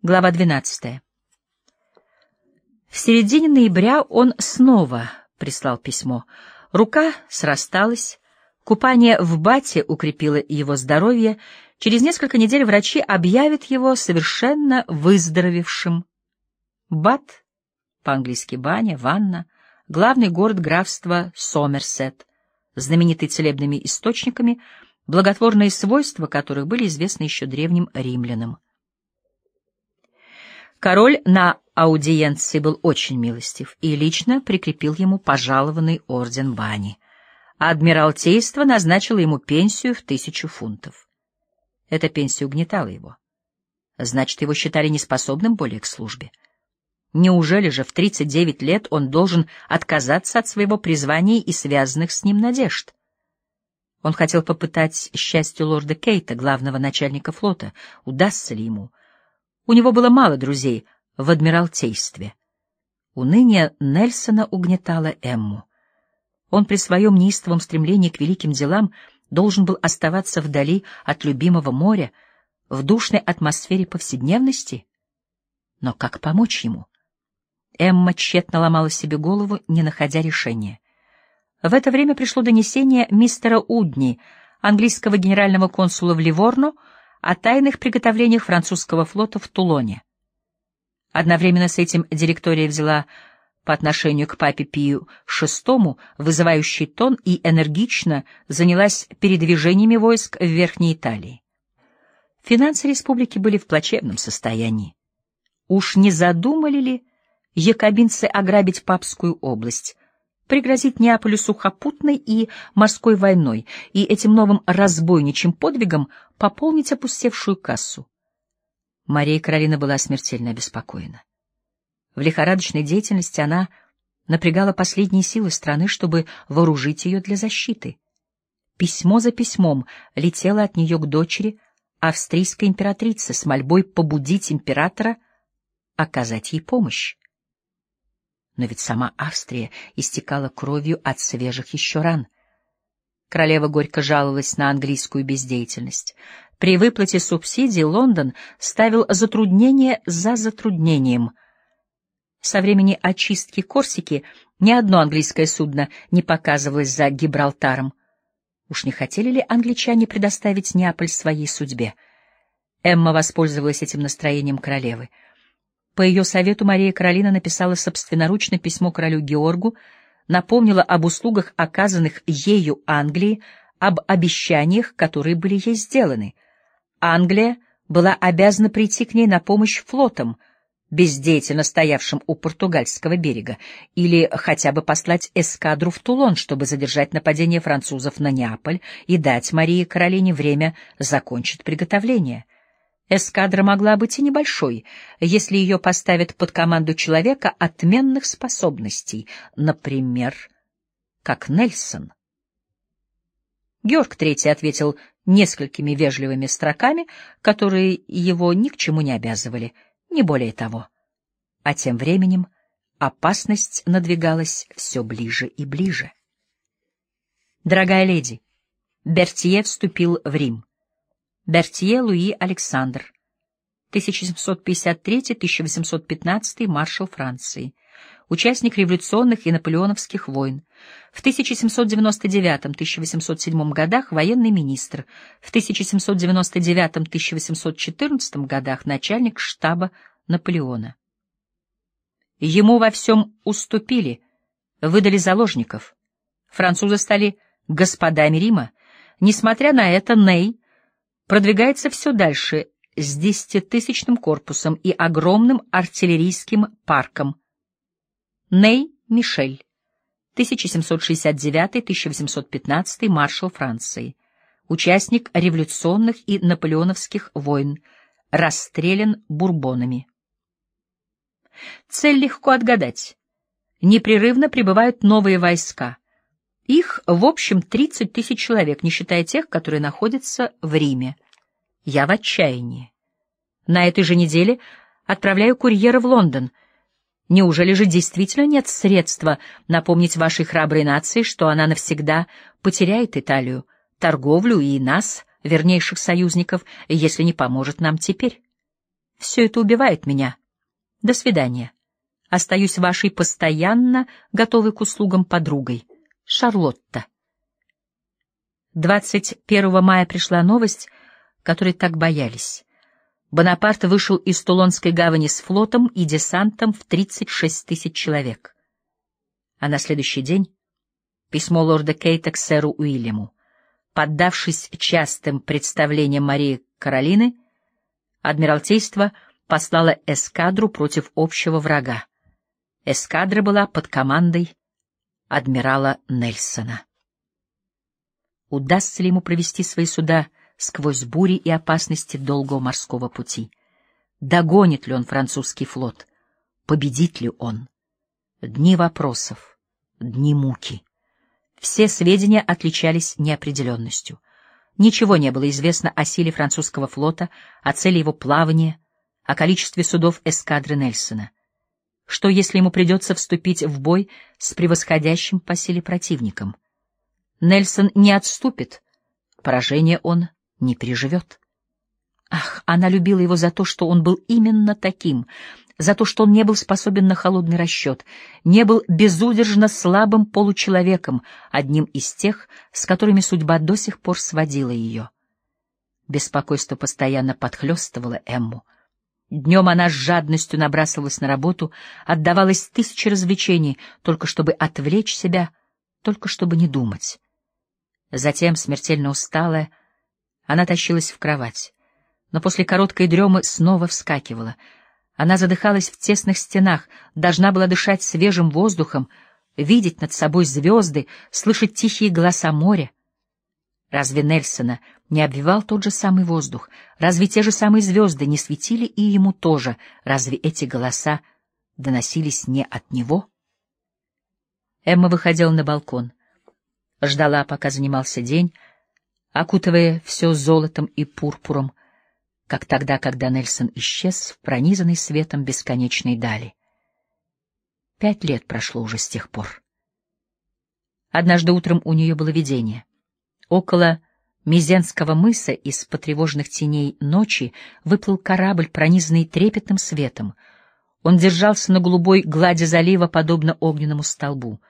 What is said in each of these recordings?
Глава 12. В середине ноября он снова прислал письмо. Рука срасталась, купание в бате укрепило его здоровье, через несколько недель врачи объявят его совершенно выздоровевшим. Бат, по-английски баня, ванна, главный город графства Сомерсет, знаменитый целебными источниками, благотворные свойства которых были известны еще древним римлянам. Король на аудиенции был очень милостив и лично прикрепил ему пожалованный орден бани. Адмиралтейство назначило ему пенсию в тысячу фунтов. Эта пенсия угнетала его. Значит, его считали неспособным более к службе. Неужели же в 39 лет он должен отказаться от своего призвания и связанных с ним надежд? Он хотел попытать счастье лорда Кейта, главного начальника флота. Удастся ли ему? У него было мало друзей в Адмиралтействе. Уныние Нельсона угнетало Эмму. Он при своем неистовом стремлении к великим делам должен был оставаться вдали от любимого моря, в душной атмосфере повседневности. Но как помочь ему? Эмма тщетно ломала себе голову, не находя решения. В это время пришло донесение мистера Удни, английского генерального консула в Ливорно, о тайных приготовлениях французского флота в Тулоне. Одновременно с этим директория взяла по отношению к папе Пию VI вызывающий тон и энергично занялась передвижениями войск в Верхней Италии. Финансы республики были в плачевном состоянии. Уж не задумали ли якобинцы ограбить Папскую область, пригрозить Неаполю сухопутной и морской войной и этим новым разбойничьим подвигом пополнить опустевшую кассу. Мария Каролина была смертельно обеспокоена. В лихорадочной деятельности она напрягала последние силы страны, чтобы вооружить ее для защиты. Письмо за письмом летело от нее к дочери, австрийской императрице, с мольбой побудить императора оказать ей помощь. Но ведь сама Австрия истекала кровью от свежих еще ран. Королева горько жаловалась на английскую бездеятельность. При выплате субсидий Лондон ставил затруднение за затруднением. Со времени очистки Корсики ни одно английское судно не показывалось за Гибралтаром. Уж не хотели ли англичане предоставить Неаполь своей судьбе? Эмма воспользовалась этим настроением королевы. По ее совету Мария Каролина написала собственноручно письмо королю Георгу, напомнила об услугах, оказанных ею Англии, об обещаниях, которые были ей сделаны. Англия была обязана прийти к ней на помощь флотом, бездеятельно стоявшим у португальского берега, или хотя бы послать эскадру в Тулон, чтобы задержать нападение французов на Неаполь и дать Марии Каролине время закончить приготовление. Эскадра могла быть и небольшой, если ее поставят под команду человека отменных способностей, например, как Нельсон. Георг III ответил несколькими вежливыми строками, которые его ни к чему не обязывали, не более того. А тем временем опасность надвигалась все ближе и ближе. Дорогая леди, Бертье вступил в Рим. Бертье Луи Александр, 1753-1815 маршал Франции, участник революционных и наполеоновских войн, в 1799-1807 годах военный министр, в 1799-1814 годах начальник штаба Наполеона. Ему во всем уступили, выдали заложников. Французы стали господами Рима. Несмотря на это, Ней продвигается все дальше с десятитысячным корпусом и огромным артиллерийским парком. Ней Мишель, 1769-1815 маршал Франции, участник революционных и наполеоновских войн, расстрелян бурбонами. Цель легко отгадать. Непрерывно прибывают новые войска — их, в общем, 30 тысяч человек, не считая тех, которые находятся в Риме. Я в отчаянии. На этой же неделе отправляю курьера в Лондон. Неужели же действительно нет средства напомнить вашей храброй нации, что она навсегда потеряет Италию, торговлю и нас, вернейших союзников, если не поможет нам теперь? Все это убивает меня. До свидания. Остаюсь вашей постоянно готовой к услугам подругой. Шарлотта. 21 мая пришла новость, которой так боялись. Бонапарт вышел из Тулонской гавани с флотом и десантом в 36 тысяч человек. А на следующий день письмо лорда Кейта к сэру Уильяму. Поддавшись частым представлениям Марии Каролины, Адмиралтейство послало эскадру против общего врага. Эскадра была под командой адмирала Нельсона. Удастся ли ему провести свои суда сквозь бури и опасности долгого морского пути? Догонит ли он французский флот? Победит ли он? Дни вопросов, дни муки. Все сведения отличались неопределенностью. Ничего не было известно о силе французского флота, о цели его плавания, о количестве судов эскадры Нельсона. Что, если ему придется вступить в бой с превосходящим по силе противником? Нельсон не отступит, поражение он не переживет. Ах, она любила его за то, что он был именно таким, за то, что он не был способен на холодный расчет, не был безудержно слабым получеловеком, одним из тех, с которыми судьба до сих пор сводила ее. Беспокойство постоянно подхлестывало Эмму. Днем она с жадностью набрасывалась на работу, отдавалась тысяче развлечений, только чтобы отвлечь себя, только чтобы не думать. Затем, смертельно усталая, она тащилась в кровать, но после короткой дремы снова вскакивала — она задыхалась в тесных стенах, должна была дышать свежим воздухом, видеть над собой звезды, слышать тихие голоса моря. Разве Нельсона не обвивал тот же самый воздух? Разве те же самые звезды не светили и ему тоже? Разве эти голоса доносились не от него? Эмма выходила на балкон. Ждала, пока занимался день, окутывая все золотом и пурпуром, как тогда, когда Нельсон исчез в пронизанной светом бесконечной дали. Пять лет прошло уже с тех пор. Однажды утром у нее было видение. Около Мизенского мыса из потревоженных теней ночи выплыл корабль, пронизанный трепетным светом. Он держался на голубой глади залива, подобно огненному столбу.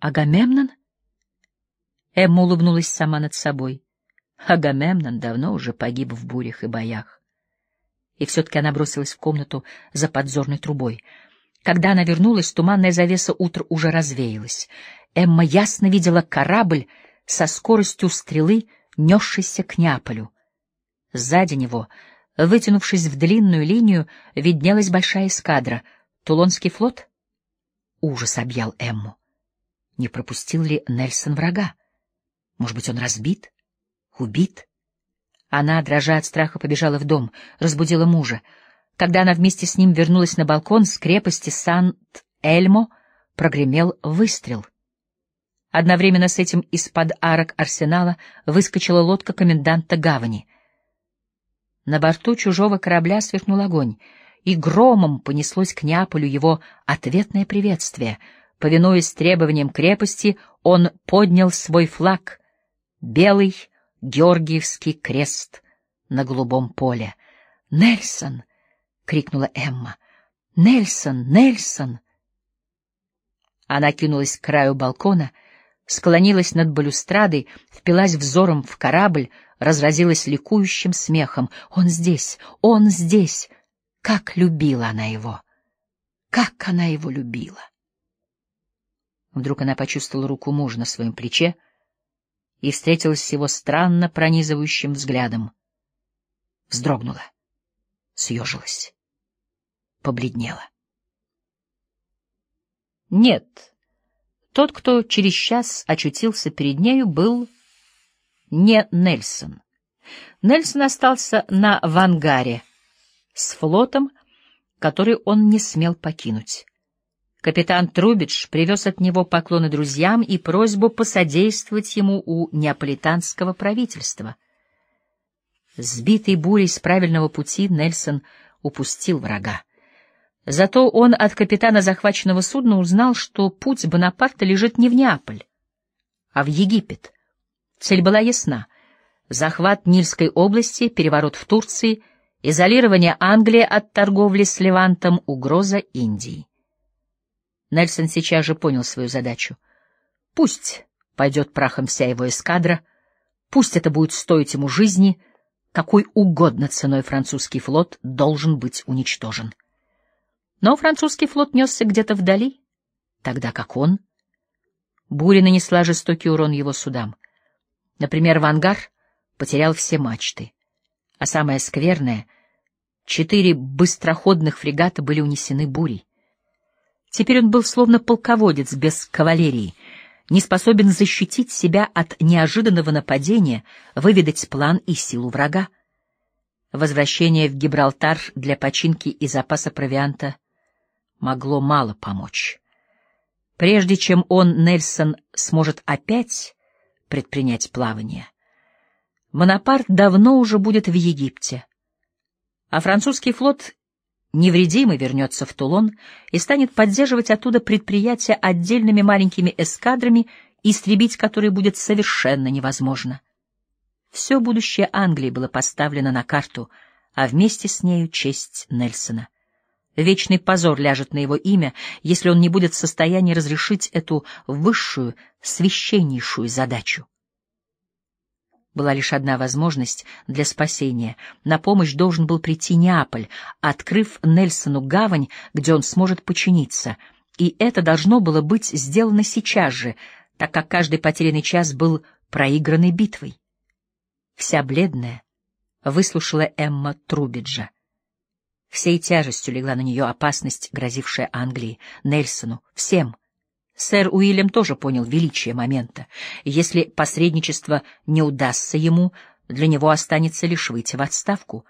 «Агамемнон?» Эмма улыбнулась сама над собой. Агамемнон давно уже погиб в бурях и боях. И все-таки она бросилась в комнату за подзорной трубой. Когда она вернулась, туманная завеса утра уже развеялась. Эмма ясно видела корабль со скоростью стрелы, несшийся к Неаполю. Сзади него, вытянувшись в длинную линию, виднелась большая эскадра. Тулонский флот? Ужас объял Эмму. Не пропустил ли Нельсон врага? Может быть, он разбит? Убит? Она, дрожа от страха, побежала в дом, разбудила мужа. Когда она вместе с ним вернулась на балкон с крепости Сант-Эльмо, прогремел выстрел. Одновременно с этим из-под арок арсенала выскочила лодка коменданта гавани. На борту чужого корабля сверкнул огонь, и громом понеслось к Неаполю его ответное приветствие. Повинуясь требованиям крепости, он поднял свой флаг — белый, Георгиевский крест на голубом поле. «Нельсон!» — крикнула Эмма. «Нельсон! Нельсон!» Она кинулась к краю балкона, склонилась над балюстрадой, впилась взором в корабль, разразилась ликующим смехом. «Он здесь! Он здесь!» Как любила она его! Как она его любила! Вдруг она почувствовала руку мужа на своем плече, и встретилась с его странно пронизывающим взглядом. Вздрогнула, съежилась, побледнела. Нет, тот, кто через час очутился перед нею, был не Нельсон. Нельсон остался на Вангаре с флотом, который он не смел покинуть. Капитан Трубидж привез от него поклоны друзьям и просьбу посодействовать ему у неаполитанского правительства. Сбитый бурей с правильного пути, Нельсон упустил врага. Зато он от капитана захваченного судна узнал, что путь Бонапарта лежит не в Неаполь, а в Египет. Цель была ясна — захват Нильской области, переворот в Турции Изолирование Англии от торговли с Левантом, угроза Индии. Нельсон сейчас же понял свою задачу. Пусть пойдет прахом вся его эскадра, пусть это будет стоить ему жизни, какой угодно ценой французский флот должен быть уничтожен. Но французский флот несся где-то вдали, тогда как он... Буря нанесла жестокий урон его судам. Например, Вангар потерял все мачты. А самое скверное — четыре быстроходных фрегата были унесены бурей. Теперь он был словно полководец без кавалерии, не способен защитить себя от неожиданного нападения, выведать план и силу врага. Возвращение в Гибралтар для починки и запаса провианта могло мало помочь. Прежде чем он, Нельсон, сможет опять предпринять плавание, Монапарт давно уже будет в Египте, а французский флот невредимый вернется в Тулон и станет поддерживать оттуда предприятия отдельными маленькими эскадрами, истребить которые будет совершенно невозможно. Все будущее Англии было поставлено на карту, а вместе с нею честь Нельсона. Вечный позор ляжет на его имя, если он не будет в состоянии разрешить эту высшую, священнейшую задачу была лишь одна возможность для спасения. На помощь должен был прийти Неаполь, открыв Нельсону гавань, где он сможет починиться. И это должно было быть сделано сейчас же, так как каждый потерянный час был проигранной битвой. Вся бледная выслушала Эмма Трубиджа. Всей тяжестью легла на нее опасность, грозившая Англии, Нельсону, всем — Сэр Уильям тоже понял величие момента. Если посредничество не удастся ему, для него останется лишь выйти в отставку.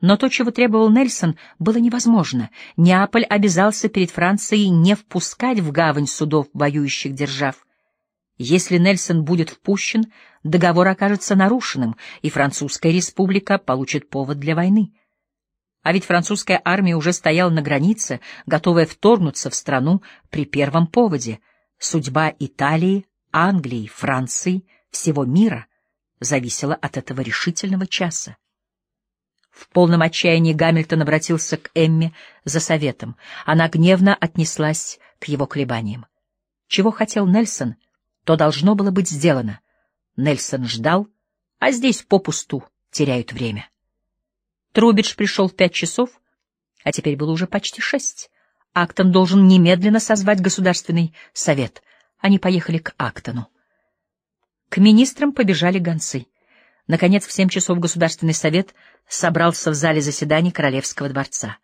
Но то, чего требовал Нельсон, было невозможно. Неаполь обязался перед Францией не впускать в гавань судов воюющих держав. Если Нельсон будет впущен, договор окажется нарушенным, и Французская республика получит повод для войны. А ведь французская армия уже стояла на границе, готовая вторгнуться в страну при первом поводе. Судьба Италии, Англии, Франции, всего мира зависела от этого решительного часа. В полном отчаянии Гамильтон обратился к Эмме за советом. Она гневно отнеслась к его колебаниям. Чего хотел Нельсон, то должно было быть сделано. Нельсон ждал, а здесь попусту теряют время. Трубидж пришел в пять часов, а теперь было уже почти шесть. Актон должен немедленно созвать Государственный совет. Они поехали к Актону. К министрам побежали гонцы. Наконец, в семь часов Государственный совет собрался в зале заседаний Королевского дворца.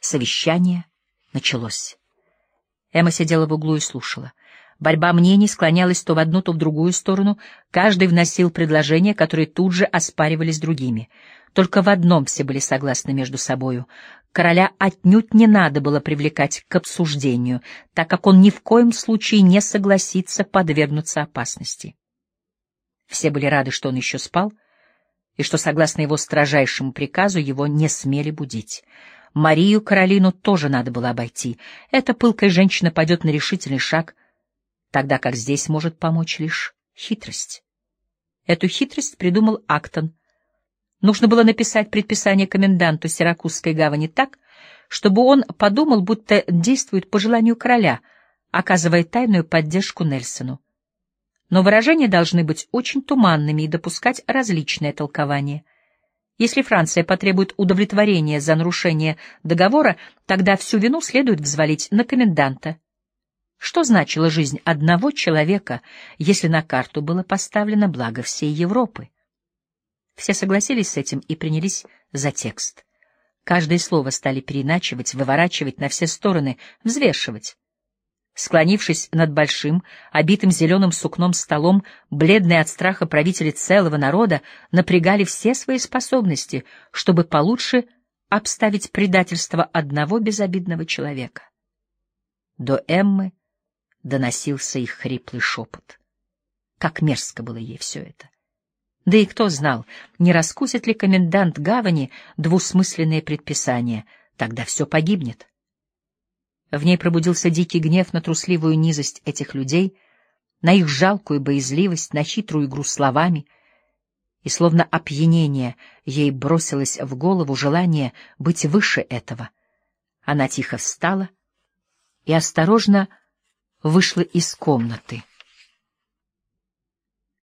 Совещание началось. Эмма сидела в углу и слушала. Борьба мнений склонялась то в одну, то в другую сторону. Каждый вносил предложения, которые тут же оспаривались другими. Только в одном все были согласны между собою. Короля отнюдь не надо было привлекать к обсуждению, так как он ни в коем случае не согласится подвергнуться опасности. Все были рады, что он еще спал, и что, согласно его строжайшему приказу, его не смели будить. Марию Каролину тоже надо было обойти. Эта пылкая женщина пойдет на решительный шаг, тогда как здесь может помочь лишь хитрость. Эту хитрость придумал Актон — Нужно было написать предписание коменданту Сиракузской гавани так, чтобы он подумал, будто действует по желанию короля, оказывая тайную поддержку Нельсону. Но выражения должны быть очень туманными и допускать различное толкование. Если Франция потребует удовлетворения за нарушение договора, тогда всю вину следует взвалить на коменданта. Что значила жизнь одного человека, если на карту было поставлено благо всей Европы? Все согласились с этим и принялись за текст. Каждое слово стали переначивать, выворачивать на все стороны, взвешивать. Склонившись над большим, обитым зеленым сукном столом, бледные от страха правители целого народа напрягали все свои способности, чтобы получше обставить предательство одного безобидного человека. До Эммы доносился их хриплый шепот. Как мерзко было ей все это! Да и кто знал, не раскусит ли комендант гавани двусмысленные предписания, тогда все погибнет. В ней пробудился дикий гнев на трусливую низость этих людей, на их жалкую боязливость, на хитрую игру словами. и словно опьянение ей бросилось в голову желание быть выше этого. Она тихо встала и осторожно вышла из комнаты.